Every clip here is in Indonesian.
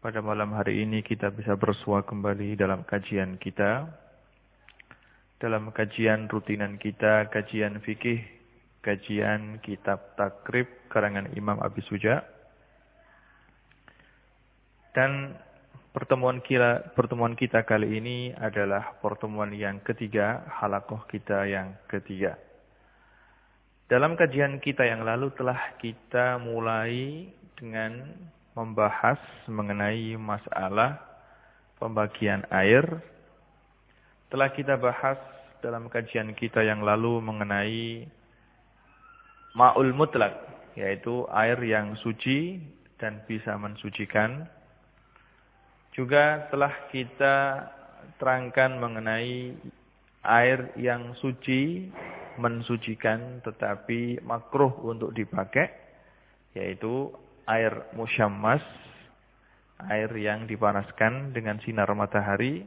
pada malam hari ini kita bisa bersua kembali dalam kajian kita. Dalam kajian rutinan kita, kajian fikih, kajian kitab takrib karangan Imam Abi Suja. Dan pertemuan kita, pertemuan kita kali ini adalah pertemuan yang ketiga, halakoh kita yang ketiga. Dalam kajian kita yang lalu telah kita mulai dengan membahas mengenai masalah pembagian air. Telah kita bahas dalam kajian kita yang lalu mengenai ma'ul mutlak, yaitu air yang suci dan bisa mensucikan. Juga telah kita terangkan mengenai air yang suci mensucikan tetapi makruh untuk dipakai yaitu air musyammas, air yang dipanaskan dengan sinar matahari,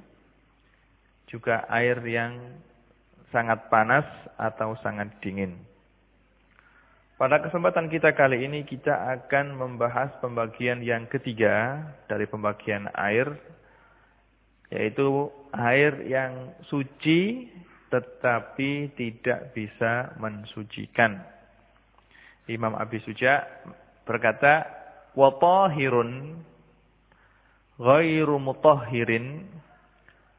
juga air yang sangat panas atau sangat dingin. Pada kesempatan kita kali ini kita akan membahas pembagian yang ketiga dari pembagian air, yaitu air yang suci tetapi tidak bisa mensucikan. Imam Abi Suja berkata wa tahirun ghairu mutahhirin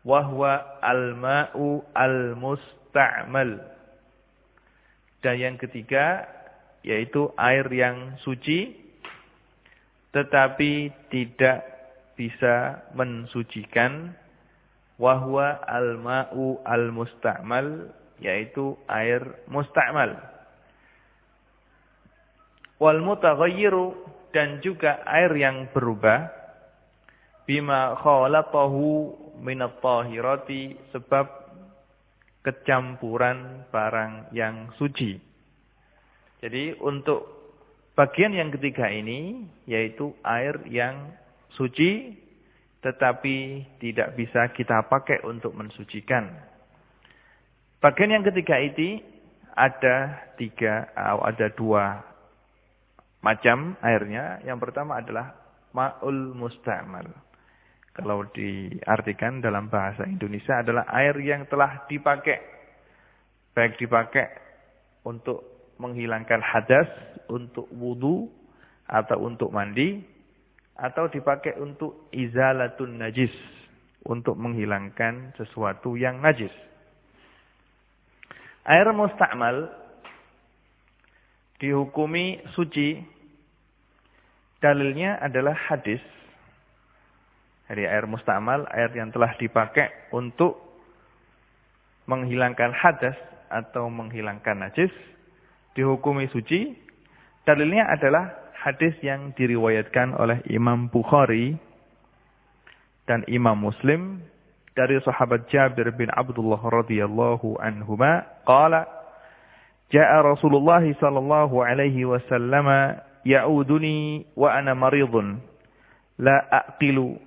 wa huwa al-ma'u al-musta'mal. Dan yang ketiga yaitu air yang suci tetapi tidak bisa mensucikan wahwa al-ma'u al-musta'mal yaitu air musta'mal wal mutaghayyiru dan juga air yang berubah bima khalatahu minat tahirati sebab kecampuran barang yang suci. Jadi untuk bagian yang ketiga ini yaitu air yang suci tetapi tidak bisa kita pakai untuk mensucikan. Bagian yang ketiga ini ada tiga, ada dua macam airnya. Yang pertama adalah ma'ul musta'mal. Kalau diartikan dalam bahasa Indonesia adalah air yang telah dipakai. Baik dipakai untuk menghilangkan hadas, untuk wudhu, atau untuk mandi, atau dipakai untuk izalatun najis, untuk menghilangkan sesuatu yang najis. Air musta'mal dihukumi suci Dalilnya adalah hadis. Dari air mustamal, air yang telah dipakai untuk menghilangkan hadas atau menghilangkan najis. Dihukumi suci. Dalilnya adalah hadis yang diriwayatkan oleh Imam Bukhari dan Imam Muslim dari sahabat Jabir bin Abdullah radhiyallahu anhuma qala jaa Rasulullah sallallahu alaihi wasallam ya'uduni wa ana maridun la aqilu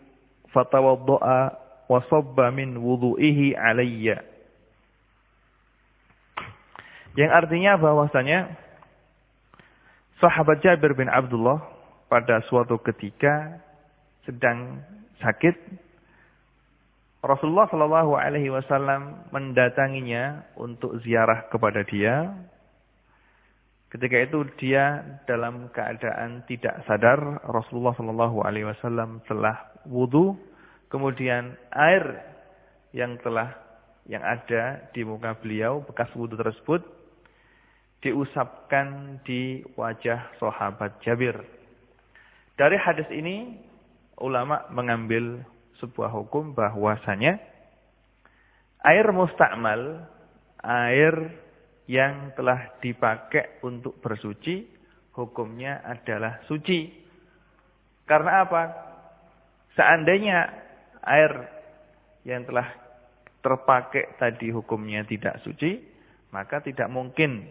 fatawadda'a wa sabba min alayya. Yang artinya bahwasanya sahabat Jabir bin Abdullah pada suatu ketika sedang sakit Rasulullah Shallallahu alaihi wasallam mendatanginya untuk ziarah kepada dia Ketika itu dia dalam keadaan tidak sadar, Rasulullah Shallallahu Alaihi Wasallam telah wudhu, kemudian air yang telah yang ada di muka beliau bekas wudhu tersebut diusapkan di wajah sahabat Jabir. Dari hadis ini ulama mengambil sebuah hukum bahwasanya air mustakmal, air yang telah dipakai untuk bersuci, hukumnya adalah suci. Karena apa? Seandainya air yang telah terpakai tadi hukumnya tidak suci, maka tidak mungkin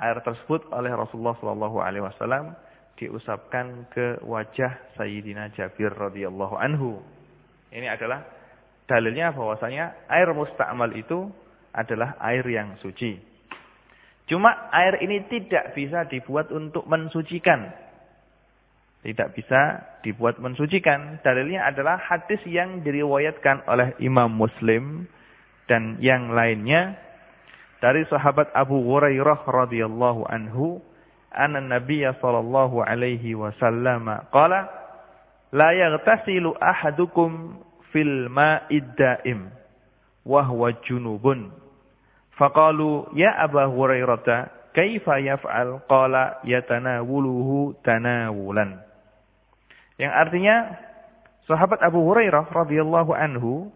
air tersebut oleh Rasulullah Wasallam diusapkan ke wajah Sayyidina Jabir radhiyallahu anhu. Ini adalah dalilnya bahwasanya air musta'mal itu adalah air yang suci. Cuma air ini tidak bisa dibuat untuk mensucikan. Tidak bisa dibuat mensucikan. Dalilnya adalah hadis yang diriwayatkan oleh Imam Muslim dan yang lainnya dari sahabat Abu Hurairah radhiyallahu anhu anna Nabiy sallallahu alaihi wasallam qala la yaghtasilu ahadukum fil ma'id da'im wa huwa junubun faqalu ya Abu Hurairah kaifa yaf'al qala yatanawuluhu tanawulan yang artinya sahabat Abu Hurairah radhiyallahu anhu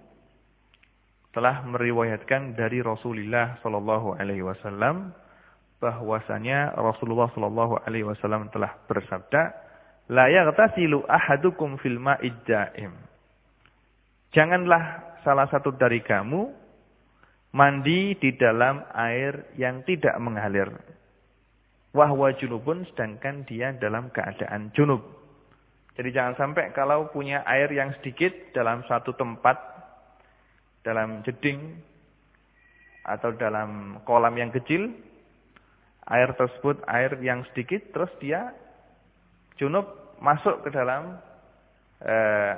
telah meriwayatkan dari Rasulullah sallallahu alaihi wasallam bahwasanya Rasulullah sallallahu alaihi wasallam telah bersabda, "La yaghtasilu ahadukum fil ma'id da'im." Janganlah salah satu dari kamu mandi di dalam air yang tidak mengalir. Wahwa junubun sedangkan dia dalam keadaan junub. Jadi jangan sampai kalau punya air yang sedikit dalam satu tempat dalam jeding atau dalam kolam yang kecil, air tersebut air yang sedikit, terus dia junub masuk ke dalam eh,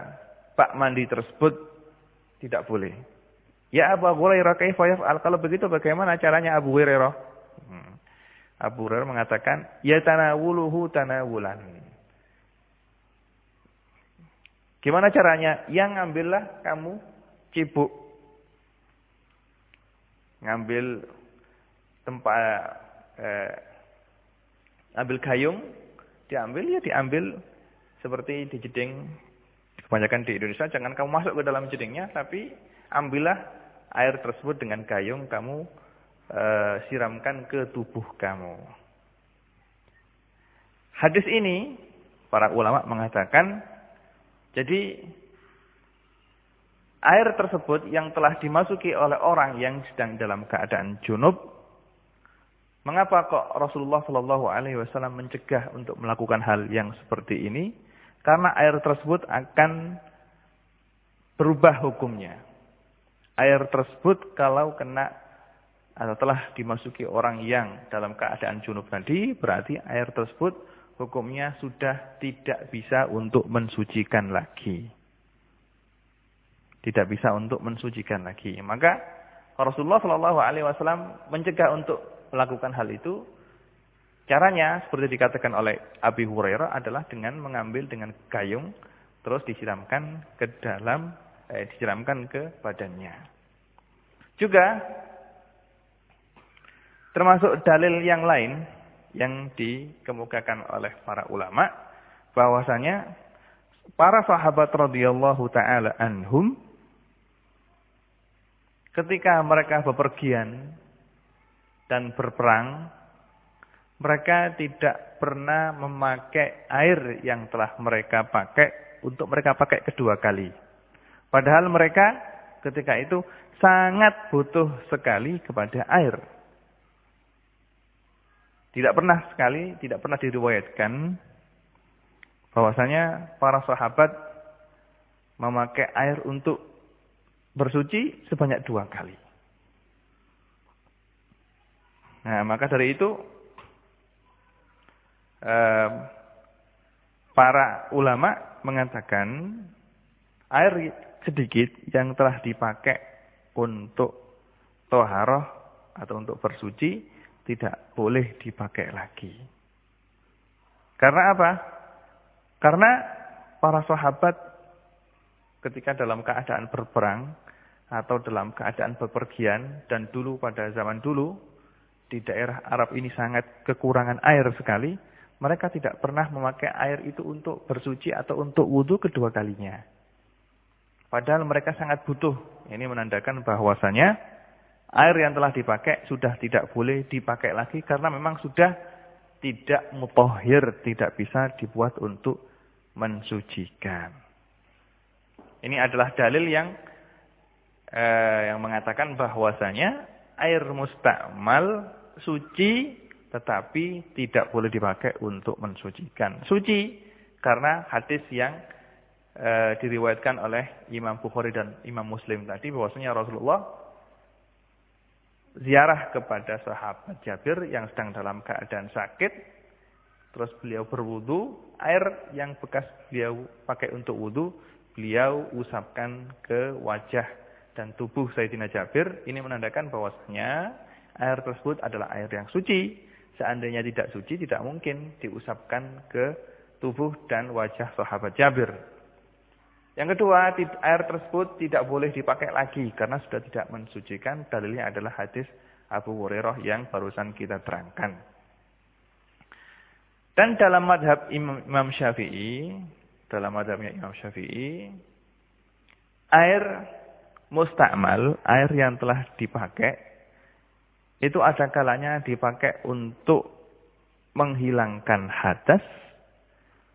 bak mandi tersebut tidak boleh. Ya Abu Hurairah kaifa yaf'al? Kalau begitu bagaimana caranya Abu Hurairah? Hmm. Abu Hurairah mengatakan, ya tanawuluhu tanawulan. Gimana caranya? Yang ngambillah kamu cibuk ngambil tempat eh, ambil gayung, diambil ya diambil seperti di jeding kebanyakan di Indonesia jangan kamu masuk ke dalam jedingnya tapi ambillah air tersebut dengan gayung kamu eh, siramkan ke tubuh kamu. Hadis ini para ulama mengatakan jadi air tersebut yang telah dimasuki oleh orang yang sedang dalam keadaan junub, mengapa kok Rasulullah Shallallahu Alaihi Wasallam mencegah untuk melakukan hal yang seperti ini? Karena air tersebut akan berubah hukumnya. Air tersebut kalau kena atau telah dimasuki orang yang dalam keadaan junub tadi, berarti air tersebut hukumnya sudah tidak bisa untuk mensucikan lagi tidak bisa untuk mensucikan lagi. Maka Rasulullah Shallallahu Alaihi Wasallam mencegah untuk melakukan hal itu. Caranya seperti dikatakan oleh Abi Hurairah adalah dengan mengambil dengan gayung terus disiramkan ke dalam eh, disiramkan ke badannya. Juga termasuk dalil yang lain yang dikemukakan oleh para ulama bahwasanya para sahabat radhiyallahu taala anhum Ketika mereka bepergian dan berperang, mereka tidak pernah memakai air yang telah mereka pakai untuk mereka pakai kedua kali. Padahal mereka ketika itu sangat butuh sekali kepada air. Tidak pernah sekali, tidak pernah diriwayatkan bahwasanya para sahabat memakai air untuk bersuci sebanyak dua kali. Nah, maka dari itu eh, para ulama mengatakan air sedikit yang telah dipakai untuk toharoh atau untuk bersuci tidak boleh dipakai lagi. Karena apa? Karena para sahabat ketika dalam keadaan berperang atau dalam keadaan bepergian dan dulu pada zaman dulu di daerah Arab ini sangat kekurangan air sekali, mereka tidak pernah memakai air itu untuk bersuci atau untuk wudhu kedua kalinya. Padahal mereka sangat butuh. Ini menandakan bahwasanya air yang telah dipakai sudah tidak boleh dipakai lagi karena memang sudah tidak mutohir, tidak bisa dibuat untuk mensucikan. Ini adalah dalil yang eh, yang mengatakan bahwasanya air mustakmal suci tetapi tidak boleh dipakai untuk mensucikan. Suci karena hadis yang e, diriwayatkan oleh Imam Bukhari dan Imam Muslim tadi bahwasanya Rasulullah ziarah kepada sahabat Jabir yang sedang dalam keadaan sakit. Terus beliau berwudu air yang bekas beliau pakai untuk wudu beliau usapkan ke wajah dan tubuh Sayyidina Jabir. Ini menandakan bahwasanya air tersebut adalah air yang suci. Seandainya tidak suci, tidak mungkin diusapkan ke tubuh dan wajah sahabat Jabir. Yang kedua, air tersebut tidak boleh dipakai lagi karena sudah tidak mensucikan. Dalilnya adalah hadis Abu Hurairah yang barusan kita terangkan. Dan dalam madhab Imam Syafi'i, dalam madhabnya Imam Syafi'i, air mustakmal, air yang telah dipakai, itu ada kalanya dipakai untuk menghilangkan hadas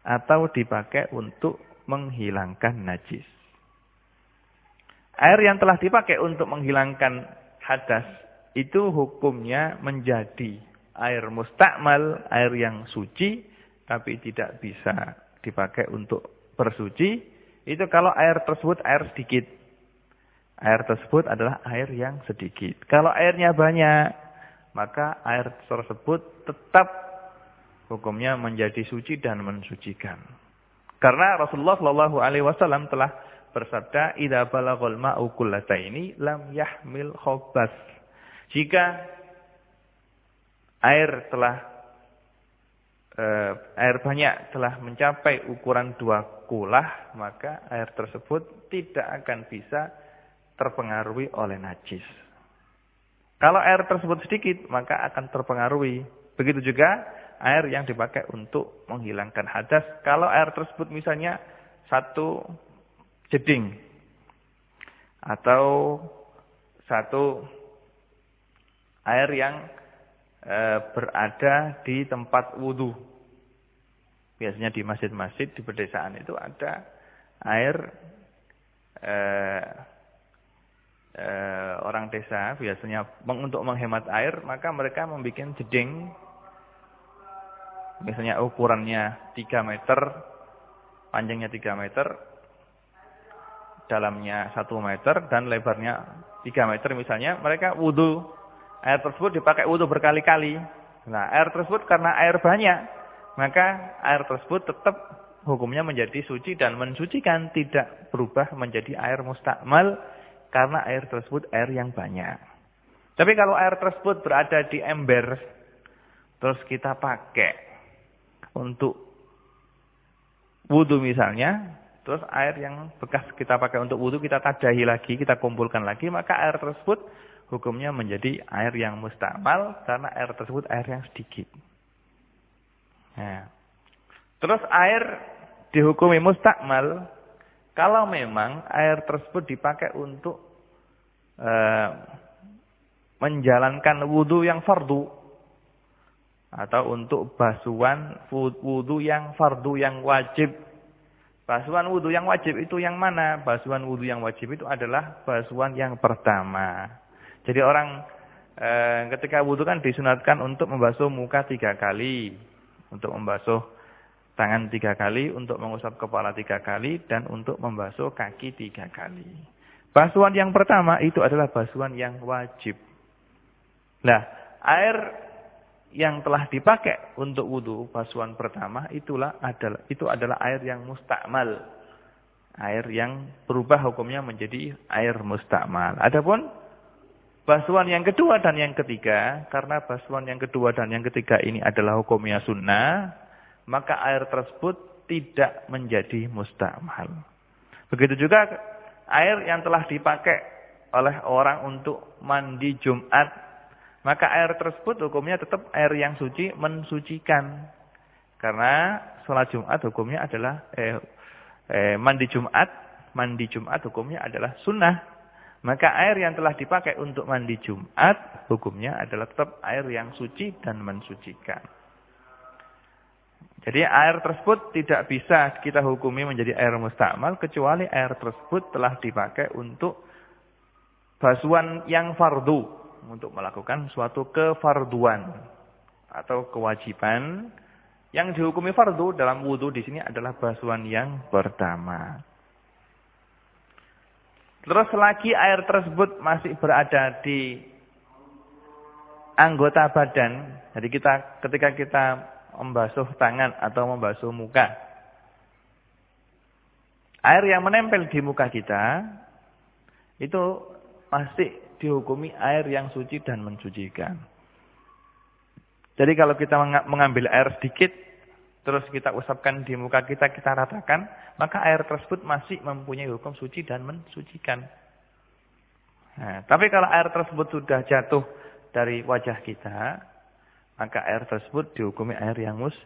atau dipakai untuk menghilangkan najis. Air yang telah dipakai untuk menghilangkan hadas itu hukumnya menjadi air mustakmal, air yang suci tapi tidak bisa dipakai untuk bersuci. Itu kalau air tersebut air sedikit. Air tersebut adalah air yang sedikit. Kalau airnya banyak, maka air tersebut tetap hukumnya menjadi suci dan mensucikan. Karena Rasulullah Shallallahu Alaihi Wasallam telah bersabda, "Ida balaghul ma'u ini lam yahmil khobas." Jika air telah eh, air banyak telah mencapai ukuran dua kulah, maka air tersebut tidak akan bisa terpengaruhi oleh najis. Kalau air tersebut sedikit, maka akan terpengaruhi. Begitu juga air yang dipakai untuk menghilangkan hadas. Kalau air tersebut misalnya satu jeding atau satu air yang e, berada di tempat wudhu. Biasanya di masjid-masjid di pedesaan itu ada air e, eh, orang desa biasanya untuk menghemat air, maka mereka membuat jeding misalnya ukurannya 3 meter, panjangnya 3 meter, dalamnya 1 meter dan lebarnya 3 meter misalnya, mereka wudhu. Air tersebut dipakai wudhu berkali-kali. Nah, air tersebut karena air banyak, maka air tersebut tetap hukumnya menjadi suci dan mensucikan, tidak berubah menjadi air mustakmal karena air tersebut air yang banyak. Tapi kalau air tersebut berada di ember, terus kita pakai untuk wudhu misalnya, terus air yang bekas kita pakai untuk wudhu kita tadahi lagi, kita kumpulkan lagi, maka air tersebut hukumnya menjadi air yang mustakmal karena air tersebut air yang sedikit. Nah. Terus air dihukumi mustakmal kalau memang air tersebut dipakai untuk e, menjalankan wudhu yang fardu. Atau untuk basuhan wudhu yang fardu, yang wajib. Basuhan wudhu yang wajib itu yang mana? Basuhan wudhu yang wajib itu adalah basuhan yang pertama. Jadi orang e, ketika wudhu kan disunatkan untuk membasuh muka tiga kali. Untuk membasuh tangan tiga kali, untuk mengusap kepala tiga kali, dan untuk membasuh kaki tiga kali. Basuhan yang pertama itu adalah basuhan yang wajib. Nah, air yang telah dipakai untuk wudhu, basuhan pertama, itulah adalah itu adalah air yang mustakmal. Air yang berubah hukumnya menjadi air mustakmal. Adapun basuhan yang kedua dan yang ketiga, karena basuhan yang kedua dan yang ketiga ini adalah hukumnya sunnah, maka air tersebut tidak menjadi mustakmal. Begitu juga air yang telah dipakai oleh orang untuk mandi Jumat, maka air tersebut hukumnya tetap air yang suci mensucikan. Karena sholat Jumat hukumnya adalah eh, eh, mandi Jumat, mandi Jumat hukumnya adalah sunnah. Maka air yang telah dipakai untuk mandi Jumat hukumnya adalah tetap air yang suci dan mensucikan. Jadi air tersebut tidak bisa kita hukumi menjadi air mustakmal kecuali air tersebut telah dipakai untuk basuhan yang fardu untuk melakukan suatu kefarduan atau kewajiban yang dihukumi fardu dalam wudhu di sini adalah basuhan yang pertama. Terus lagi air tersebut masih berada di anggota badan. Jadi kita ketika kita membasuh tangan atau membasuh muka. Air yang menempel di muka kita itu masih dihukumi air yang suci dan mensucikan. Jadi kalau kita mengambil air sedikit, terus kita usapkan di muka kita, kita ratakan, maka air tersebut masih mempunyai hukum suci dan mensucikan. Nah, tapi kalau air tersebut sudah jatuh dari wajah kita, maka air tersebut dihukumi air yang mus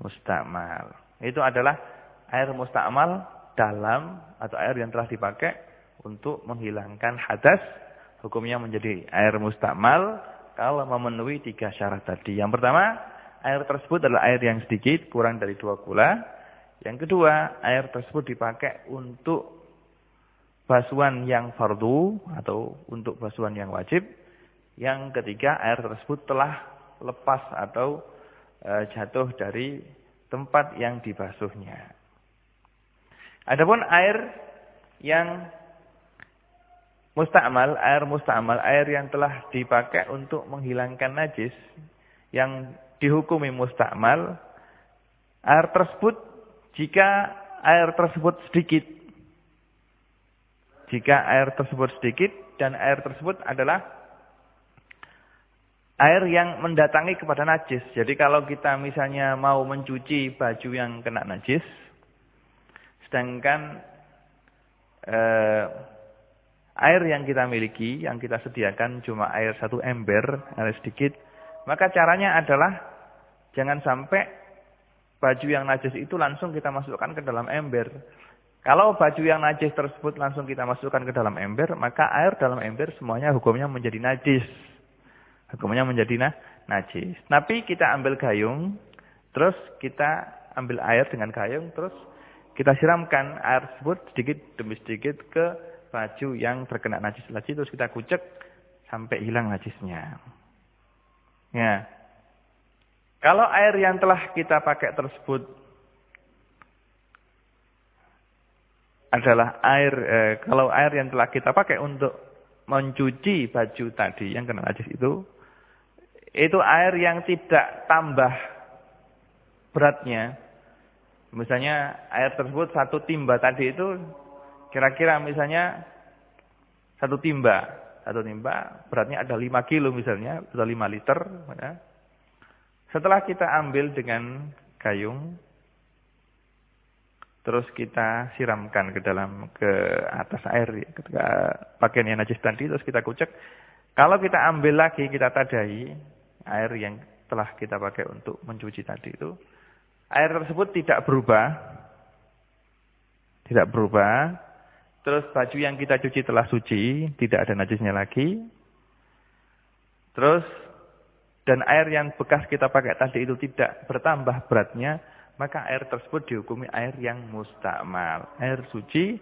mustakmal. Itu adalah air mustakmal dalam atau air yang telah dipakai untuk menghilangkan hadas. Hukumnya menjadi air mustakmal kalau memenuhi tiga syarat tadi. Yang pertama, air tersebut adalah air yang sedikit, kurang dari dua gula. Yang kedua, air tersebut dipakai untuk basuhan yang fardu atau untuk basuhan yang wajib. Yang ketiga, air tersebut telah lepas atau e, jatuh dari tempat yang dibasuhnya. Adapun air yang mustakmal, air mustakmal, air yang telah dipakai untuk menghilangkan najis yang dihukumi mustakmal, air tersebut jika air tersebut sedikit jika air tersebut sedikit dan air tersebut adalah air yang mendatangi kepada najis. Jadi kalau kita misalnya mau mencuci baju yang kena najis, sedangkan eh, air yang kita miliki, yang kita sediakan cuma air satu ember, air sedikit, maka caranya adalah jangan sampai baju yang najis itu langsung kita masukkan ke dalam ember. Kalau baju yang najis tersebut langsung kita masukkan ke dalam ember, maka air dalam ember semuanya hukumnya menjadi najis. Hukumnya menjadi nah, najis. Tapi kita ambil gayung, terus kita ambil air dengan gayung, terus kita siramkan air tersebut sedikit demi sedikit ke baju yang terkena najis lagi, terus kita kucek sampai hilang najisnya. Ya. Kalau air yang telah kita pakai tersebut adalah air, eh, kalau air yang telah kita pakai untuk mencuci baju tadi yang kena najis itu, itu air yang tidak tambah beratnya. Misalnya air tersebut satu timba tadi itu kira-kira misalnya satu timba. Satu timba beratnya ada 5 kilo misalnya, atau 5 liter. Ya. Setelah kita ambil dengan gayung, terus kita siramkan ke dalam ke atas air ketika pakaian yang najis tadi terus kita kucek kalau kita ambil lagi kita tadai air yang telah kita pakai untuk mencuci tadi itu, air tersebut tidak berubah. Tidak berubah. Terus baju yang kita cuci telah suci, tidak ada najisnya lagi. Terus dan air yang bekas kita pakai tadi itu tidak bertambah beratnya, maka air tersebut dihukumi air yang mustakmal, air suci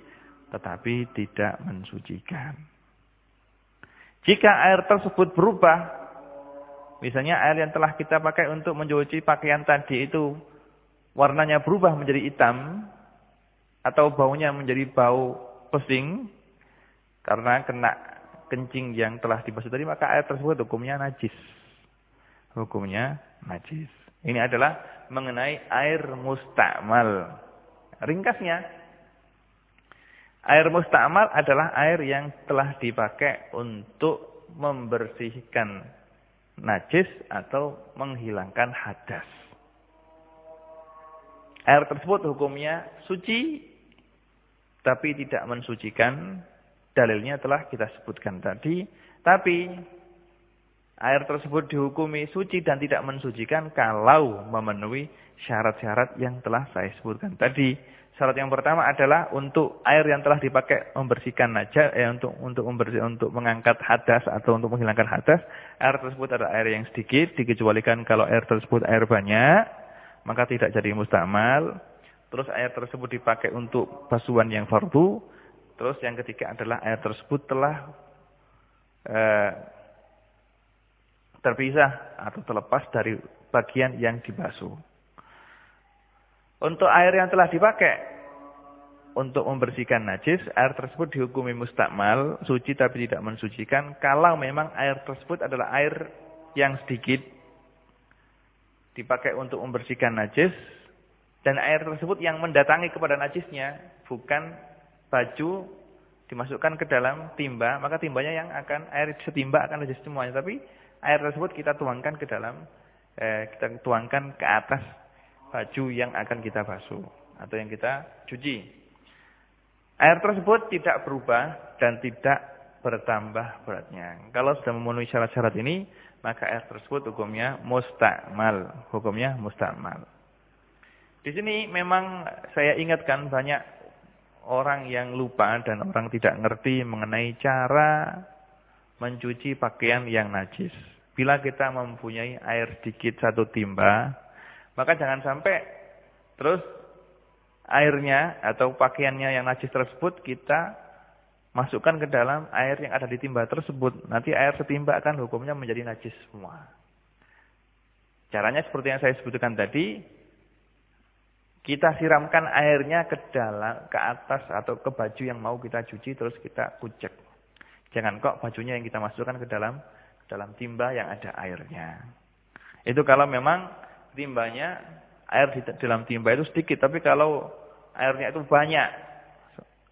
tetapi tidak mensucikan. Jika air tersebut berubah Misalnya air yang telah kita pakai untuk mencuci pakaian tadi itu warnanya berubah menjadi hitam atau baunya menjadi bau pesing karena kena kencing yang telah dibasuh tadi maka air tersebut hukumnya najis. Hukumnya najis. Ini adalah mengenai air mustakmal. Ringkasnya, air mustakmal adalah air yang telah dipakai untuk membersihkan najis atau menghilangkan hadas. Air tersebut hukumnya suci tapi tidak mensucikan. Dalilnya telah kita sebutkan tadi. Tapi air tersebut dihukumi suci dan tidak mensucikan kalau memenuhi syarat-syarat yang telah saya sebutkan tadi. Syarat yang pertama adalah untuk air yang telah dipakai membersihkan najis, eh, untuk untuk membersih, untuk mengangkat hadas atau untuk menghilangkan hadas, air tersebut adalah air yang sedikit, dikecualikan kalau air tersebut air banyak, maka tidak jadi mustamal. Terus air tersebut dipakai untuk basuhan yang fardu. Terus yang ketiga adalah air tersebut telah eh, terpisah atau terlepas dari bagian yang dibasuh. Untuk air yang telah dipakai untuk membersihkan najis, air tersebut dihukumi mustakmal, suci tapi tidak mensucikan, kalau memang air tersebut adalah air yang sedikit, dipakai untuk membersihkan najis, dan air tersebut yang mendatangi kepada najisnya, bukan baju dimasukkan ke dalam timba, maka timbanya yang akan, air setimba akan najis semuanya, tapi air tersebut kita tuangkan ke dalam, eh, kita tuangkan ke atas baju yang akan kita basuh, atau yang kita cuci. Air tersebut tidak berubah dan tidak bertambah beratnya. Kalau sudah memenuhi syarat-syarat ini, maka air tersebut hukumnya mustakmal. Hukumnya mustakmal. Di sini memang saya ingatkan banyak orang yang lupa dan orang tidak ngerti mengenai cara mencuci pakaian yang najis. Bila kita mempunyai air sedikit satu timba, maka jangan sampai terus airnya atau pakaiannya yang najis tersebut kita masukkan ke dalam air yang ada di timba tersebut. Nanti air setimba akan hukumnya menjadi najis semua. Caranya seperti yang saya sebutkan tadi, kita siramkan airnya ke dalam, ke atas atau ke baju yang mau kita cuci terus kita kucek. Jangan kok bajunya yang kita masukkan ke dalam dalam timba yang ada airnya. Itu kalau memang timbanya air di dalam timba itu sedikit, tapi kalau airnya itu banyak,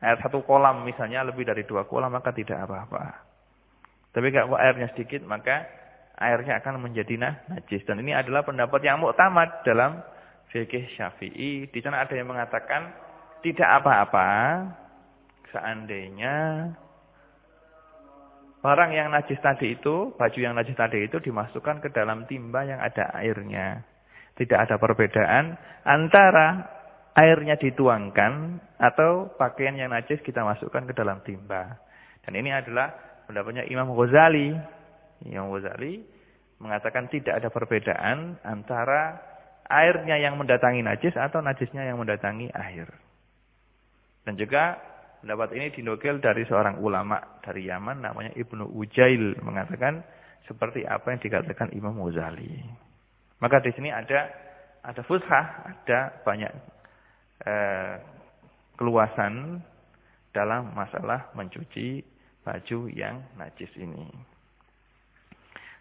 air satu kolam misalnya lebih dari dua kolam maka tidak apa-apa. Tapi kalau airnya sedikit maka airnya akan menjadi najis. Dan ini adalah pendapat yang muktamad dalam fikih Syafi'i. Di sana ada yang mengatakan tidak apa-apa seandainya barang yang najis tadi itu, baju yang najis tadi itu dimasukkan ke dalam timba yang ada airnya. Tidak ada perbedaan antara airnya dituangkan atau pakaian yang najis kita masukkan ke dalam timba. Dan ini adalah pendapatnya Imam Ghazali. Imam Ghazali mengatakan tidak ada perbedaan antara airnya yang mendatangi najis atau najisnya yang mendatangi air. Dan juga pendapat ini dinukil dari seorang ulama dari Yaman namanya Ibnu Ujail mengatakan seperti apa yang dikatakan Imam Ghazali. Maka di sini ada ada fushah, ada banyak eh, keluasan dalam masalah mencuci baju yang najis ini.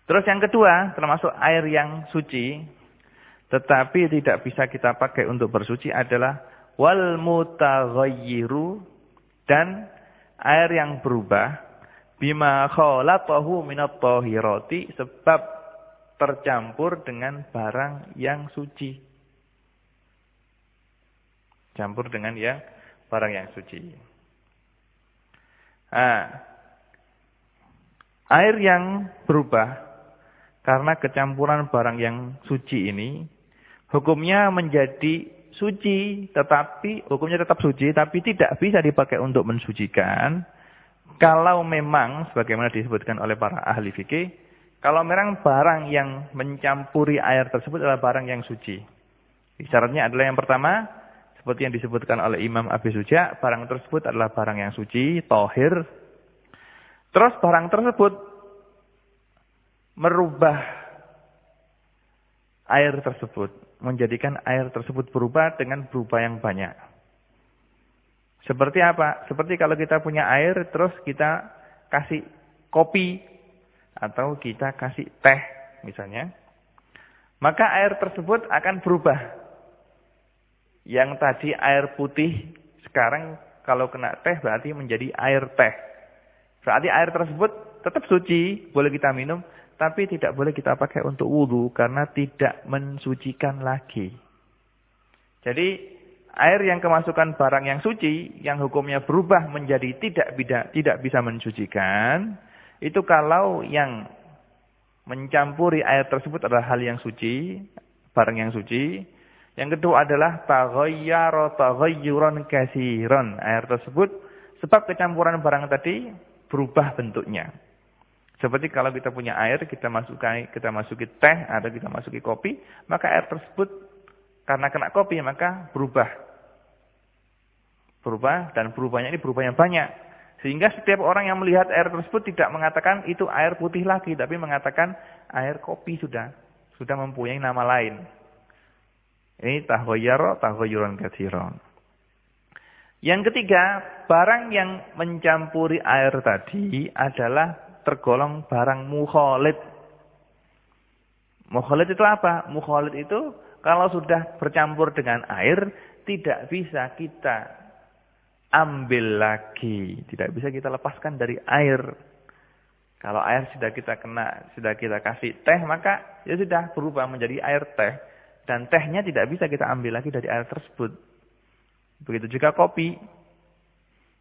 Terus yang kedua, termasuk air yang suci, tetapi tidak bisa kita pakai untuk bersuci adalah wal mutaghayyiru dan air yang berubah bima khalatahu minat tahirati sebab tercampur dengan barang yang suci campur dengan yang barang yang suci. Nah, air yang berubah karena kecampuran barang yang suci ini hukumnya menjadi suci tetapi hukumnya tetap suci tapi tidak bisa dipakai untuk mensucikan kalau memang sebagaimana disebutkan oleh para ahli fikih kalau memang barang yang mencampuri air tersebut adalah barang yang suci. Syaratnya adalah yang pertama seperti yang disebutkan oleh Imam Abi Suja, barang tersebut adalah barang yang suci, tohir. Terus barang tersebut merubah air tersebut. Menjadikan air tersebut berubah dengan berubah yang banyak. Seperti apa? Seperti kalau kita punya air, terus kita kasih kopi. Atau kita kasih teh misalnya. Maka air tersebut akan berubah yang tadi air putih, sekarang kalau kena teh berarti menjadi air teh. Berarti air tersebut tetap suci, boleh kita minum, tapi tidak boleh kita pakai untuk wudhu karena tidak mensucikan lagi. Jadi air yang kemasukan barang yang suci, yang hukumnya berubah menjadi tidak tidak, tidak bisa mensucikan, itu kalau yang mencampuri air tersebut adalah hal yang suci, barang yang suci, yang kedua adalah taghayyara taghayyuran katsiran. Air tersebut sebab kecampuran barang tadi berubah bentuknya. Seperti kalau kita punya air, kita masukkan kita masuki teh atau kita masuki kopi, maka air tersebut karena kena kopi maka berubah. Berubah dan berubahnya ini berubah yang banyak. Sehingga setiap orang yang melihat air tersebut tidak mengatakan itu air putih lagi. Tapi mengatakan air kopi sudah. Sudah mempunyai nama lain. Ini tahoyaro, tahoyuran kathiron. Yang ketiga, barang yang mencampuri air tadi adalah tergolong barang mukholid. Mukholid itu apa? Mukholid itu kalau sudah bercampur dengan air, tidak bisa kita ambil lagi. Tidak bisa kita lepaskan dari air. Kalau air sudah kita kena, sudah kita kasih teh, maka ya sudah berubah menjadi air teh. Dan tehnya tidak bisa kita ambil lagi dari air tersebut. Begitu juga kopi.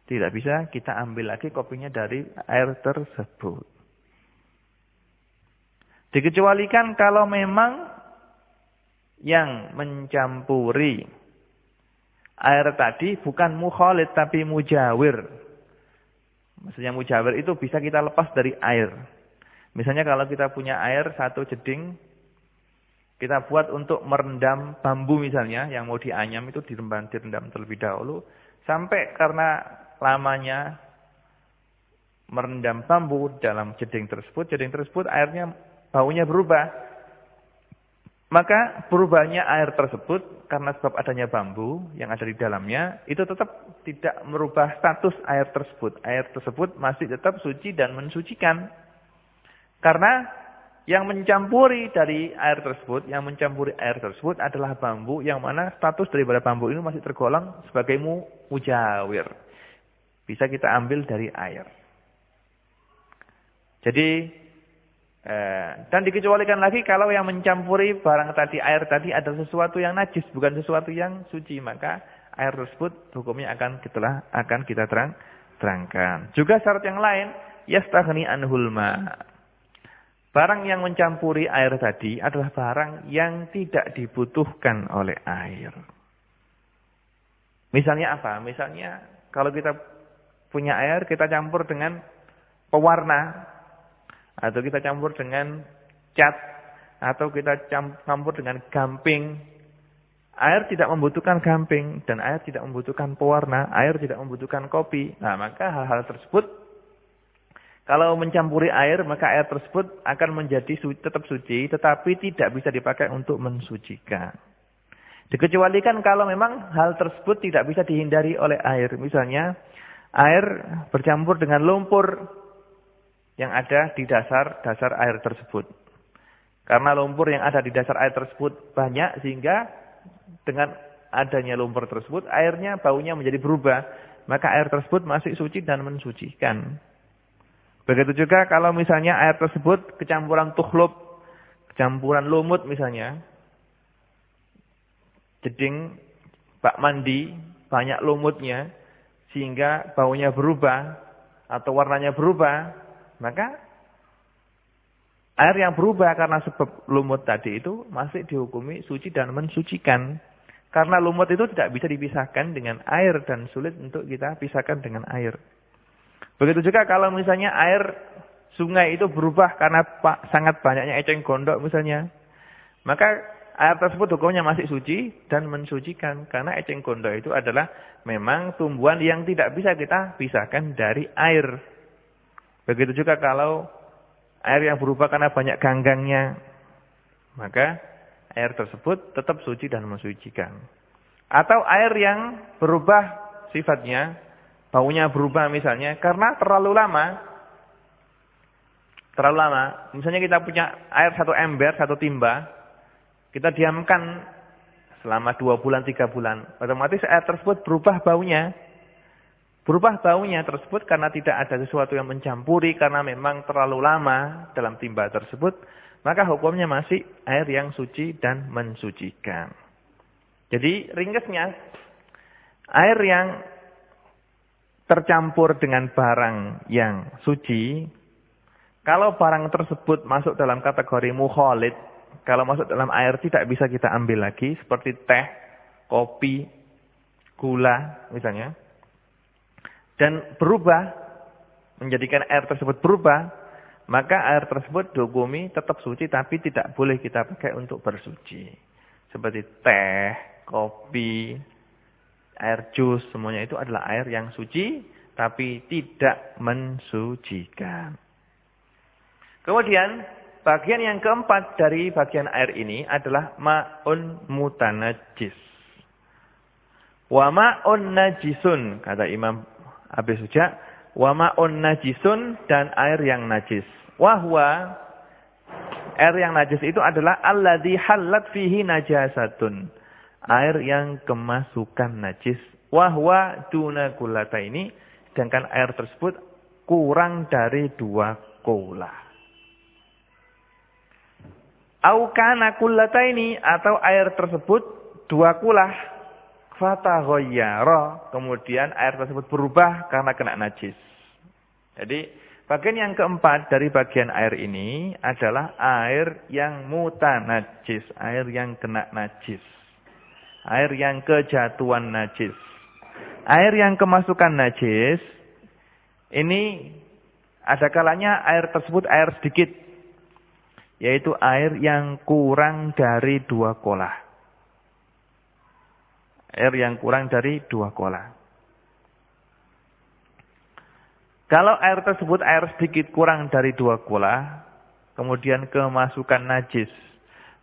Tidak bisa kita ambil lagi kopinya dari air tersebut. Dikecualikan kalau memang yang mencampuri air tadi bukan mukhalid tapi mujawir. Maksudnya mujawir itu bisa kita lepas dari air. Misalnya kalau kita punya air satu jeding, kita buat untuk merendam bambu misalnya, yang mau dianyam itu direndam, direndam terlebih dahulu. Sampai karena lamanya merendam bambu dalam jeding tersebut, jeding tersebut airnya baunya berubah. Maka berubahnya air tersebut karena sebab adanya bambu yang ada di dalamnya itu tetap tidak merubah status air tersebut. Air tersebut masih tetap suci dan mensucikan. Karena yang mencampuri dari air tersebut, yang mencampuri air tersebut adalah bambu yang mana status daripada bambu ini masih tergolong sebagai mujawir. Bisa kita ambil dari air. Jadi Eh, dan dikecualikan lagi kalau yang mencampuri barang tadi, air tadi adalah sesuatu yang najis, bukan sesuatu yang suci. Maka air tersebut hukumnya akan kita, akan kita terang, terangkan. Juga syarat yang lain, yastaghni anhul ma. Barang yang mencampuri air tadi adalah barang yang tidak dibutuhkan oleh air. Misalnya apa? Misalnya kalau kita punya air, kita campur dengan pewarna atau kita campur dengan cat atau kita campur dengan gamping. Air tidak membutuhkan gamping dan air tidak membutuhkan pewarna, air tidak membutuhkan kopi. Nah, maka hal-hal tersebut kalau mencampuri air, maka air tersebut akan menjadi suci, tetap suci, tetapi tidak bisa dipakai untuk mensucikan. Dikecualikan kalau memang hal tersebut tidak bisa dihindari oleh air. Misalnya, air bercampur dengan lumpur yang ada di dasar-dasar air tersebut. Karena lumpur yang ada di dasar air tersebut banyak sehingga dengan adanya lumpur tersebut airnya baunya menjadi berubah. Maka air tersebut masih suci dan mensucikan. Begitu juga kalau misalnya air tersebut kecampuran tuhlub, kecampuran lumut misalnya. Jeding bak mandi banyak lumutnya sehingga baunya berubah atau warnanya berubah maka air yang berubah karena sebab lumut tadi itu masih dihukumi suci dan mensucikan. Karena lumut itu tidak bisa dipisahkan dengan air dan sulit untuk kita pisahkan dengan air. Begitu juga kalau misalnya air sungai itu berubah karena sangat banyaknya eceng gondok misalnya. Maka air tersebut hukumnya masih suci dan mensucikan. Karena eceng gondok itu adalah memang tumbuhan yang tidak bisa kita pisahkan dari air. Begitu juga kalau air yang berubah karena banyak ganggangnya, maka air tersebut tetap suci dan mensucikan. Atau air yang berubah sifatnya, baunya berubah misalnya karena terlalu lama. Terlalu lama. Misalnya kita punya air satu ember, satu timba, kita diamkan selama dua bulan, tiga bulan. Otomatis air tersebut berubah baunya. Berubah baunya tersebut karena tidak ada sesuatu yang mencampuri karena memang terlalu lama dalam timba tersebut, maka hukumnya masih air yang suci dan mensucikan. Jadi ringkasnya air yang tercampur dengan barang yang suci, kalau barang tersebut masuk dalam kategori mukholid, kalau masuk dalam air tidak bisa kita ambil lagi seperti teh, kopi, gula misalnya dan berubah, menjadikan air tersebut berubah, maka air tersebut dihukumi tetap suci tapi tidak boleh kita pakai untuk bersuci. seperti teh, kopi, air jus, semuanya itu adalah air yang suci tapi tidak mensucikan. Kemudian bagian yang keempat dari bagian air ini adalah ma'un mutanajis. Wa ma'un najisun kata Imam Abi Suja, wa ma'un najisun dan air yang najis. Wahwa air yang najis itu adalah alladzi halat fihi najasatun. Air yang kemasukan najis. Wahwa duna kulata ini sedangkan air tersebut kurang dari dua kula. Aukana kulata ini atau air tersebut dua kulah fataghayyara kemudian air tersebut berubah karena kena najis. Jadi bagian yang keempat dari bagian air ini adalah air yang mutanajis, air yang kena najis. Air yang kejatuhan najis. Air yang kemasukan najis ini ada kalanya air tersebut air sedikit yaitu air yang kurang dari dua kolah air yang kurang dari dua kola. Kalau air tersebut air sedikit kurang dari dua kola, kemudian kemasukan najis,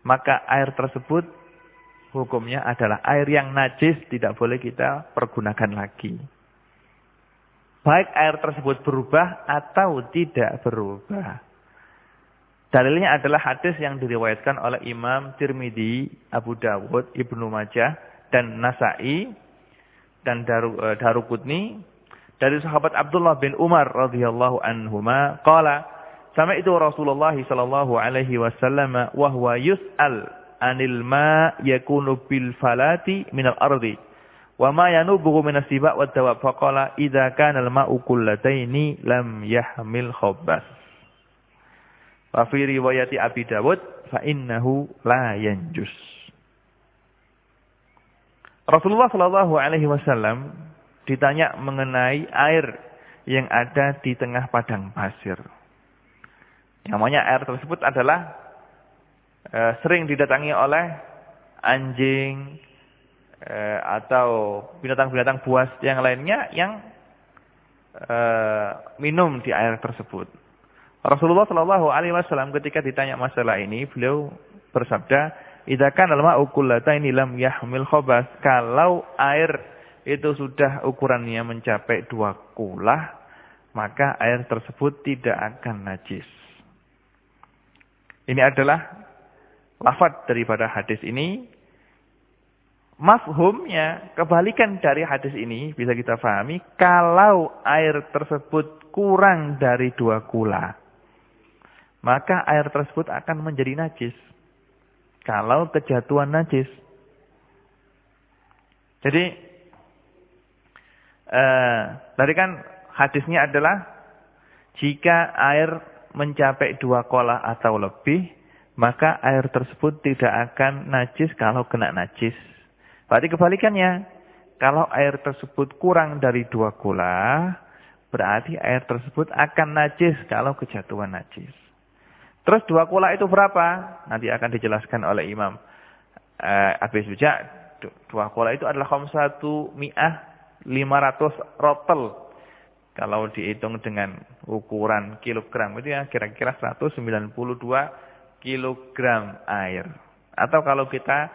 maka air tersebut hukumnya adalah air yang najis tidak boleh kita pergunakan lagi. Baik air tersebut berubah atau tidak berubah. Dalilnya adalah hadis yang diriwayatkan oleh Imam Tirmidzi, Abu Dawud, Ibnu Majah dan Nasai dan Daru, uh, Darukutni. Dari sahabat Abdullah bin Umar radhiyallahu qala sama itu Rasulullah sallallahu alaihi wasallam wa huwa yus'al anil ma yakunu bil falati minal ardi wa ma yanubu minas siba wad dawab. Faqala idza al ma'u kullataini lam yahmil khabbas wa riwayati Abi Dawud fa innahu la yanjus Rasulullah Shallallahu Alaihi Wasallam ditanya mengenai air yang ada di tengah padang pasir. Namanya air tersebut adalah e, sering didatangi oleh anjing e, atau binatang-binatang buas yang lainnya yang e, minum di air tersebut. Rasulullah Shallallahu Alaihi Wasallam ketika ditanya masalah ini, beliau bersabda, Idza kana al-ma'u kullataini lam yahmil khabas. Kalau air itu sudah ukurannya mencapai dua kulah, maka air tersebut tidak akan najis. Ini adalah lafaz daripada hadis ini. Mafhumnya, kebalikan dari hadis ini bisa kita pahami, kalau air tersebut kurang dari dua kula, maka air tersebut akan menjadi najis kalau kejatuhan najis. Jadi eh, tadi kan hadisnya adalah jika air mencapai dua kolah atau lebih, maka air tersebut tidak akan najis kalau kena najis. Berarti kebalikannya, kalau air tersebut kurang dari dua kolah, berarti air tersebut akan najis kalau kejatuhan najis. Terus dua kula itu berapa? Nanti akan dijelaskan oleh Imam uh, Abi Suja. Dua kula itu adalah satu mi'ah lima ratus rotel. Kalau dihitung dengan ukuran kilogram itu ya kira-kira 192 kilogram air. Atau kalau kita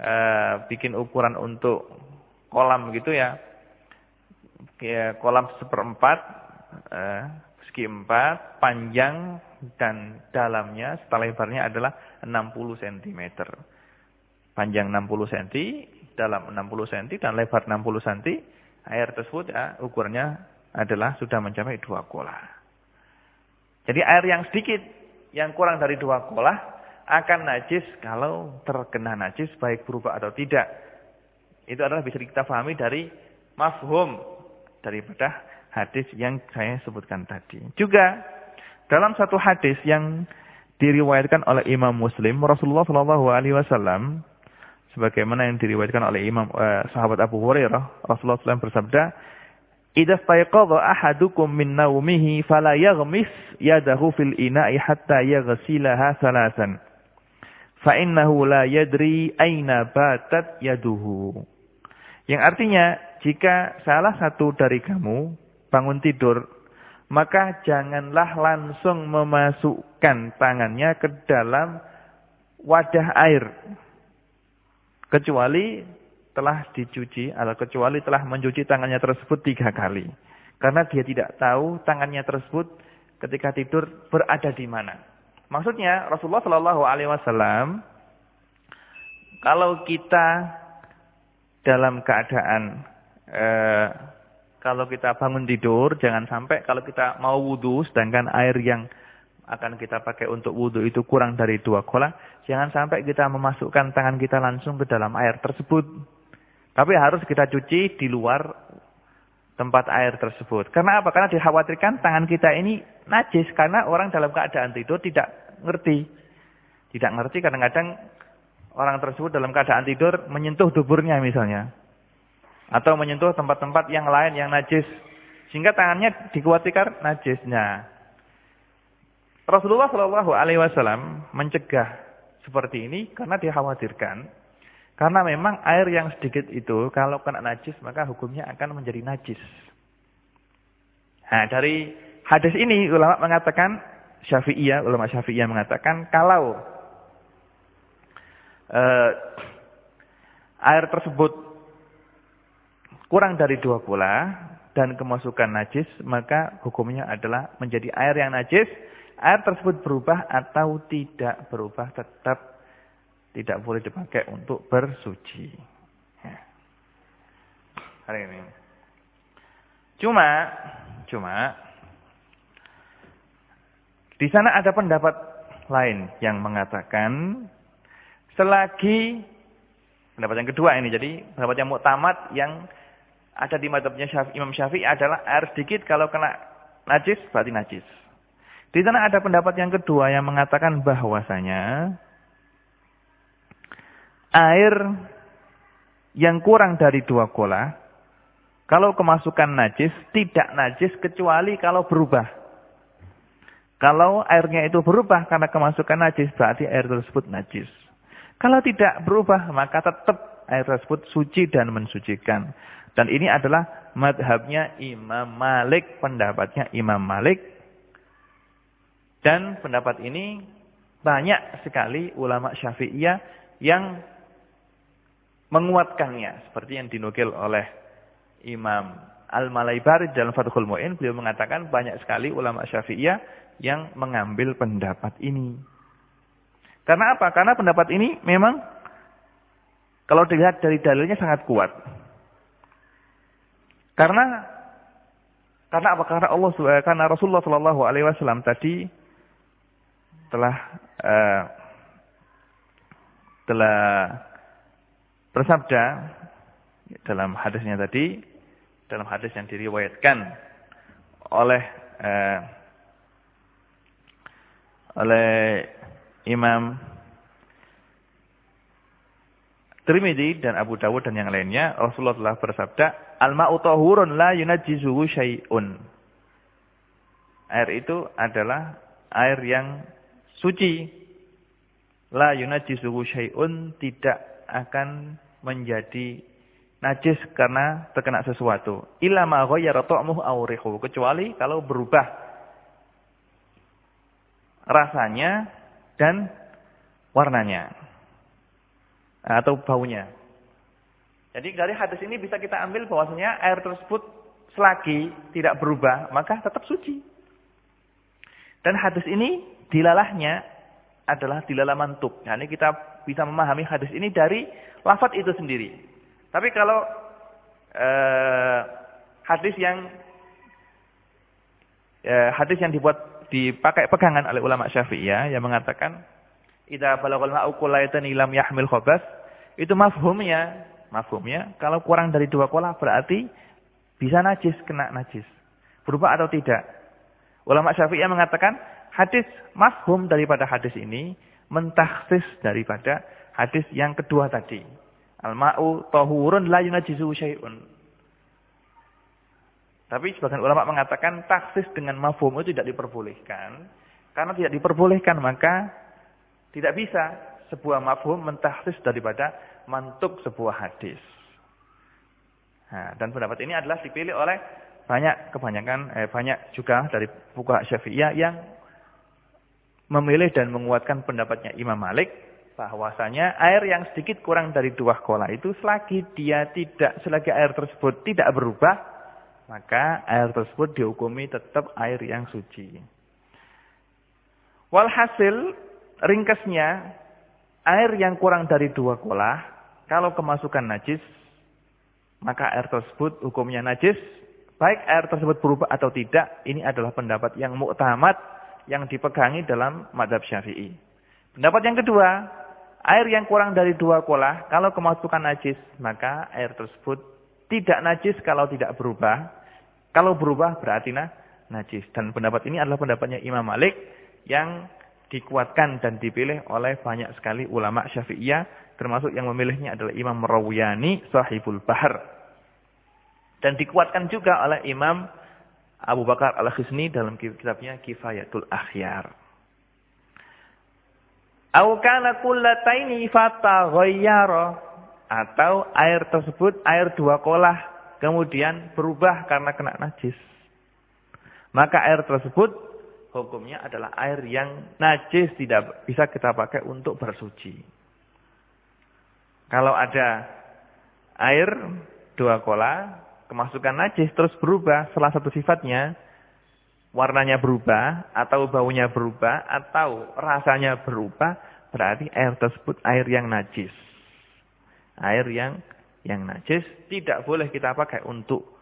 uh, bikin ukuran untuk kolam gitu ya, ya kolam seperempat, uh, segi empat, panjang dan dalamnya setelah lebarnya adalah 60 cm. Panjang 60 cm, dalam 60 cm dan lebar 60 cm. Air tersebut ya ukurannya adalah sudah mencapai dua kola. Jadi air yang sedikit, yang kurang dari dua kola akan najis kalau terkena najis baik berubah atau tidak. Itu adalah bisa kita pahami dari mafhum daripada hadis yang saya sebutkan tadi. Juga dalam satu hadis yang diriwayatkan oleh Imam Muslim, Rasulullah Shallallahu Alaihi Wasallam, sebagaimana yang diriwayatkan oleh Imam eh, sahabat Abu Hurairah, Rasulullah SAW bersabda, "Idza stayqadha ahadukum min naumihi fala yaghmis yadahu fil ina'i hatta yaghsilaha salasan." fa innahu la yadri aina batat yaduhu. Yang artinya jika salah satu dari kamu bangun tidur maka janganlah langsung memasukkan tangannya ke dalam wadah air kecuali telah dicuci atau kecuali telah mencuci tangannya tersebut tiga kali karena dia tidak tahu tangannya tersebut ketika tidur berada di mana. Maksudnya Rasulullah Shallallahu Alaihi Wasallam kalau kita dalam keadaan eh, kalau kita bangun tidur jangan sampai kalau kita mau wudhu sedangkan air yang akan kita pakai untuk wudhu itu kurang dari dua kola, jangan sampai kita memasukkan tangan kita langsung ke dalam air tersebut. Tapi harus kita cuci di luar tempat air tersebut. Karena apa? Karena dikhawatirkan tangan kita ini najis karena orang dalam keadaan tidur tidak ngerti. Tidak ngerti kadang-kadang orang tersebut dalam keadaan tidur menyentuh duburnya misalnya. Atau menyentuh tempat-tempat yang lain yang najis. Sehingga tangannya dikhawatirkan najisnya. Rasulullah Shallallahu Alaihi Wasallam mencegah seperti ini karena dikhawatirkan karena memang air yang sedikit itu kalau kena najis maka hukumnya akan menjadi najis. Nah, dari hadis ini ulama mengatakan Syafi'iyah, ulama Syafi'iyah mengatakan kalau uh, air tersebut kurang dari dua kula dan kemasukan najis, maka hukumnya adalah menjadi air yang najis air tersebut berubah atau tidak berubah tetap tidak boleh dipakai untuk bersuci. Ya. Hari ini. Cuma, cuma di sana ada pendapat lain yang mengatakan selagi pendapat yang kedua ini jadi pendapat yang muktamad yang ada di madhabnya Imam Syafi'i adalah air sedikit kalau kena najis berarti najis. Di sana ada pendapat yang kedua yang mengatakan bahwasanya air yang kurang dari dua kola, kalau kemasukan najis, tidak najis kecuali kalau berubah. Kalau airnya itu berubah karena kemasukan najis, berarti air tersebut najis. Kalau tidak berubah, maka tetap air tersebut suci dan mensucikan. Dan ini adalah madhabnya Imam Malik, pendapatnya Imam Malik dan pendapat ini banyak sekali ulama syafi'iyah yang menguatkannya. Seperti yang dinukil oleh Imam Al-Malaibari dalam Fathul Mu'in. Beliau mengatakan banyak sekali ulama syafi'iyah yang mengambil pendapat ini. Karena apa? Karena pendapat ini memang kalau dilihat dari dalilnya sangat kuat. Karena karena apa? Karena Allah karena Rasulullah Shallallahu Alaihi Wasallam tadi telah uh, telah bersabda dalam hadisnya tadi dalam hadis yang diriwayatkan oleh uh, oleh Imam Tirmidzi dan Abu Dawud dan yang lainnya Rasulullah telah bersabda al-ma'u tahurun la yunajjizuhu syai'un air itu adalah air yang suci. La yunajjisuhu syai'un tidak akan menjadi najis karena terkena sesuatu. Illa ma ghayyara ta'muhu aw. Kecuali kalau berubah rasanya dan warnanya atau baunya. Jadi dari hadis ini bisa kita ambil bahwasanya air tersebut selagi tidak berubah maka tetap suci. Dan hadis ini dilalahnya adalah dilalah mantuk. Nah, ini kita bisa memahami hadis ini dari lafaz itu sendiri. Tapi kalau eh, hadis yang eh, hadis yang dibuat dipakai pegangan oleh ulama Syafi'iyah yang mengatakan idza balaghal ma'u qullatan lam yahmil khabas itu mafhumnya mafhumnya kalau kurang dari dua kolah berarti bisa najis kena najis berubah atau tidak ulama Syafi'iyah mengatakan hadis mafhum daripada hadis ini mentaksis daripada hadis yang kedua tadi. Al-ma'u tahurun la yunajizu syai'un. Tapi sebagian ulama mengatakan taksis dengan mafhum itu tidak diperbolehkan. Karena tidak diperbolehkan maka tidak bisa sebuah mafhum mentahsis daripada mantuk sebuah hadis. Nah, dan pendapat ini adalah dipilih oleh banyak kebanyakan eh, banyak juga dari fuqaha Syafi'iyah yang memilih dan menguatkan pendapatnya Imam Malik bahwasanya air yang sedikit kurang dari dua kola itu selagi dia tidak selagi air tersebut tidak berubah maka air tersebut dihukumi tetap air yang suci. Walhasil ringkasnya air yang kurang dari dua kolah kalau kemasukan najis maka air tersebut hukumnya najis baik air tersebut berubah atau tidak, ini adalah pendapat yang muktamad yang dipegangi dalam madhab syafi'i. Pendapat yang kedua, air yang kurang dari dua kolah, kalau kemasukan najis, maka air tersebut tidak najis kalau tidak berubah. Kalau berubah berarti nah, najis. Dan pendapat ini adalah pendapatnya Imam Malik yang dikuatkan dan dipilih oleh banyak sekali ulama syafi'iyah, termasuk yang memilihnya adalah Imam Rawiyani, sahibul bahar. Dan dikuatkan juga oleh Imam Abu Bakar Al-Khisni dalam kitabnya Kifayatul Akhyar. Kullataini fataghayyara atau air tersebut air dua kolah kemudian berubah karena kena najis. Maka air tersebut hukumnya adalah air yang najis tidak bisa kita pakai untuk bersuci. Kalau ada air dua kolah kemasukan najis terus berubah salah satu sifatnya warnanya berubah atau baunya berubah atau rasanya berubah berarti air tersebut air yang najis. Air yang yang najis tidak boleh kita pakai untuk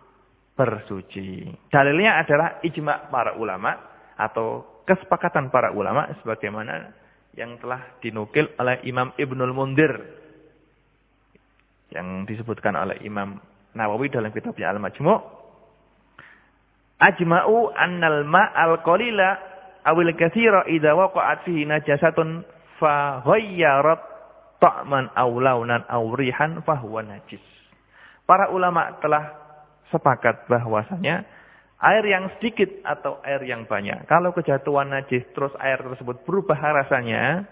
bersuci. Dalilnya adalah ijma para ulama atau kesepakatan para ulama sebagaimana yang telah dinukil oleh Imam Ibnul Mundir yang disebutkan oleh Imam Nawawi dalam kitabnya Al-Majmu' ajma'u annal ma'al qalila awil katsira idza waqa'at fihi najasatun fa ghayyarat ta'man aw launan aw rihan fa huwa najis. Para ulama telah sepakat bahwasanya air yang sedikit atau air yang banyak kalau kejatuhan najis terus air tersebut berubah rasanya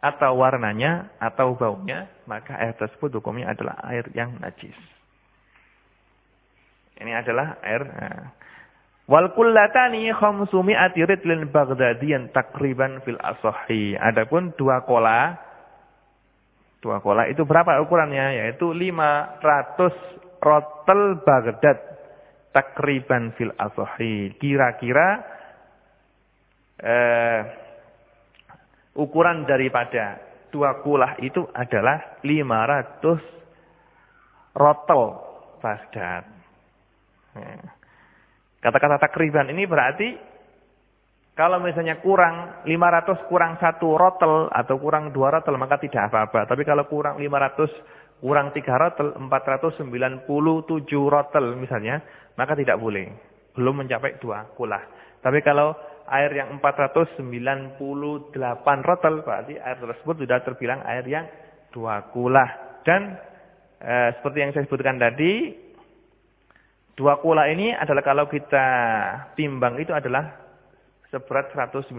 atau warnanya atau baunya maka air tersebut hukumnya adalah air yang najis. Ini adalah air. Nah. Wal kullatani khamsumi'ati ridlin Baghdadiyan takriban fil asohi. Adapun dua kola, dua kola itu berapa ukurannya? Yaitu 500 rotel Baghdad takriban fil asohi. Kira-kira eh, ukuran daripada dua kulah itu adalah 500 rotel Baghdad. Ya. Kata-kata takriban ini berarti kalau misalnya kurang 500 kurang satu rotel atau kurang dua rotel maka tidak apa-apa. Tapi kalau kurang 500 kurang tiga rotel 497 rotel misalnya maka tidak boleh. Belum mencapai dua kulah. Tapi kalau air yang 498 rotel berarti air tersebut sudah terbilang air yang dua kulah. Dan eh, seperti yang saya sebutkan tadi Dua kula ini adalah kalau kita timbang itu adalah seberat 193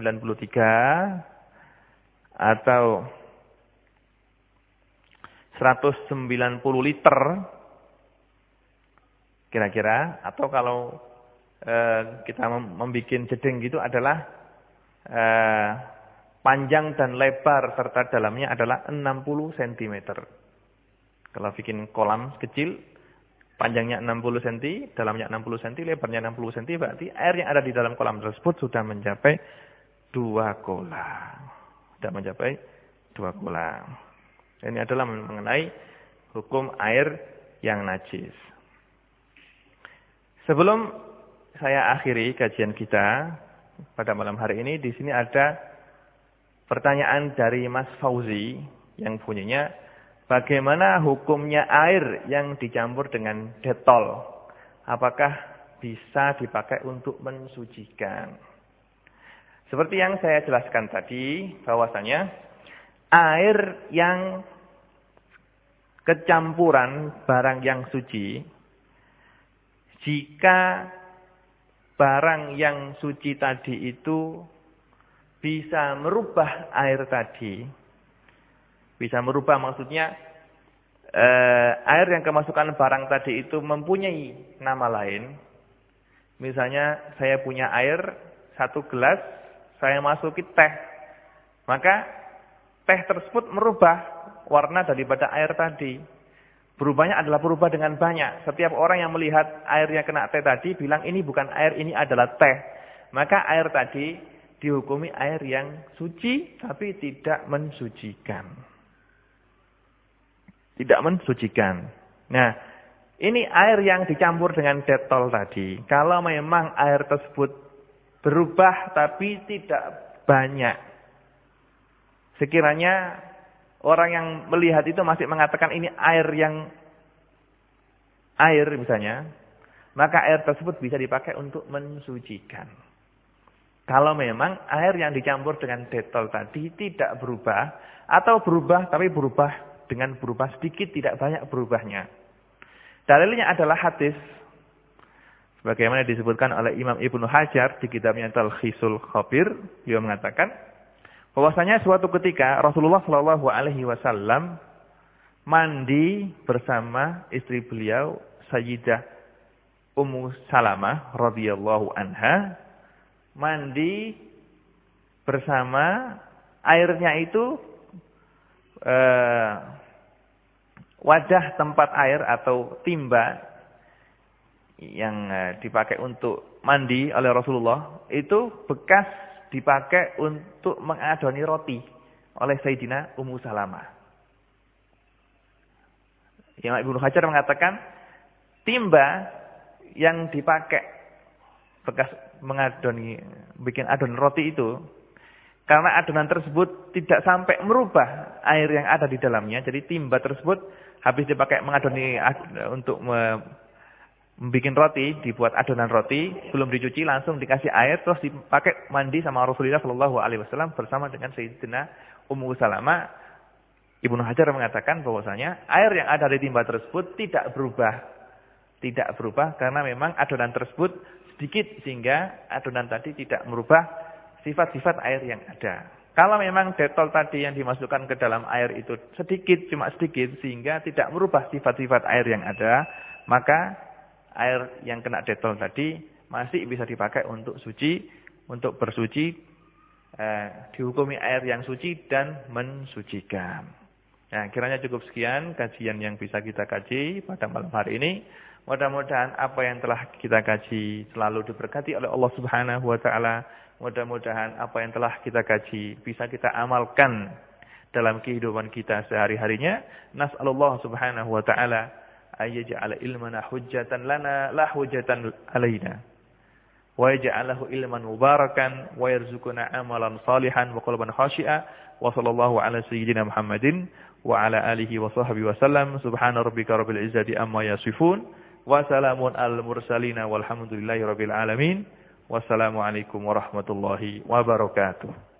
atau 190 liter kira-kira atau kalau eh, kita membuat jeding gitu adalah eh, panjang dan lebar serta dalamnya adalah 60 cm. Kalau bikin kolam kecil panjangnya 60 cm, dalamnya 60 cm, lebarnya 60 cm, berarti air yang ada di dalam kolam tersebut sudah mencapai dua kolam. Sudah mencapai dua kolam. Ini adalah mengenai hukum air yang najis. Sebelum saya akhiri kajian kita pada malam hari ini, di sini ada pertanyaan dari Mas Fauzi yang punyanya Bagaimana hukumnya air yang dicampur dengan detol? Apakah bisa dipakai untuk mensucikan? Seperti yang saya jelaskan tadi, bahwasanya air yang kecampuran barang yang suci, jika barang yang suci tadi itu bisa merubah air tadi, Bisa merubah maksudnya eh, air yang kemasukan barang tadi itu mempunyai nama lain. Misalnya saya punya air satu gelas, saya masuki teh. Maka teh tersebut merubah warna daripada air tadi. Berubahnya adalah berubah dengan banyak. Setiap orang yang melihat air yang kena teh tadi bilang ini bukan air, ini adalah teh. Maka air tadi dihukumi air yang suci tapi tidak mensucikan. Tidak mensucikan. Nah, ini air yang dicampur dengan detol tadi. Kalau memang air tersebut berubah tapi tidak banyak. Sekiranya orang yang melihat itu masih mengatakan ini air yang air misalnya, maka air tersebut bisa dipakai untuk mensucikan. Kalau memang air yang dicampur dengan detol tadi tidak berubah atau berubah tapi berubah dengan berubah sedikit tidak banyak berubahnya. Dalilnya adalah hadis sebagaimana disebutkan oleh Imam Ibnu Hajar di kitabnya Talkhisul Khabir, dia mengatakan bahwasanya suatu ketika Rasulullah Shallallahu alaihi wasallam mandi bersama istri beliau Sayyidah Ummu Salamah radhiyallahu anha mandi bersama airnya itu eh, wadah tempat air atau timba yang eh, dipakai untuk mandi oleh Rasulullah itu bekas dipakai untuk mengadoni roti oleh Sayyidina Ummu Salamah. Yang Ibnu Hajar mengatakan timba yang dipakai bekas mengadoni bikin adonan roti itu karena adonan tersebut tidak sampai merubah air yang ada di dalamnya. Jadi timba tersebut habis dipakai mengadoni untuk bikin roti, dibuat adonan roti, belum dicuci langsung dikasih air terus dipakai mandi sama Rasulullah Shallallahu alaihi wasallam bersama dengan Sayyidina Ummu Salamah. Ibnu Hajar mengatakan bahwasanya air yang ada di timba tersebut tidak berubah. Tidak berubah karena memang adonan tersebut sedikit sehingga adonan tadi tidak merubah sifat-sifat air yang ada. Kalau memang detol tadi yang dimasukkan ke dalam air itu sedikit, cuma sedikit sehingga tidak merubah sifat-sifat air yang ada, maka air yang kena detol tadi masih bisa dipakai untuk suci, untuk bersuci, eh, dihukumi air yang suci dan mensucikan. Nah, kiranya cukup sekian kajian yang bisa kita kaji pada malam hari ini. Mudah-mudahan apa yang telah kita kaji selalu diberkati oleh Allah Subhanahu wa taala. Mudah-mudahan apa yang telah kita kaji bisa kita amalkan dalam kehidupan kita sehari-harinya. Nas'alullah Subhanahu wa taala ayyaj'ala ilmana hujjatan lana la hujjatan alaina. Wa yaj'alahu ilman mubarakan wa yarzuquna amalan salihan wa qalban khashi'a. Wa sallallahu ala sayyidina Muhammadin wa ala alihi wa sahbihi wa sallam. Subhana rabbika rabbil izzati amma yasifun. Wa salamun al mursalin walhamdulillahi rabbil alamin. Wassalamu alaikum warahmatullahi wabarakatuh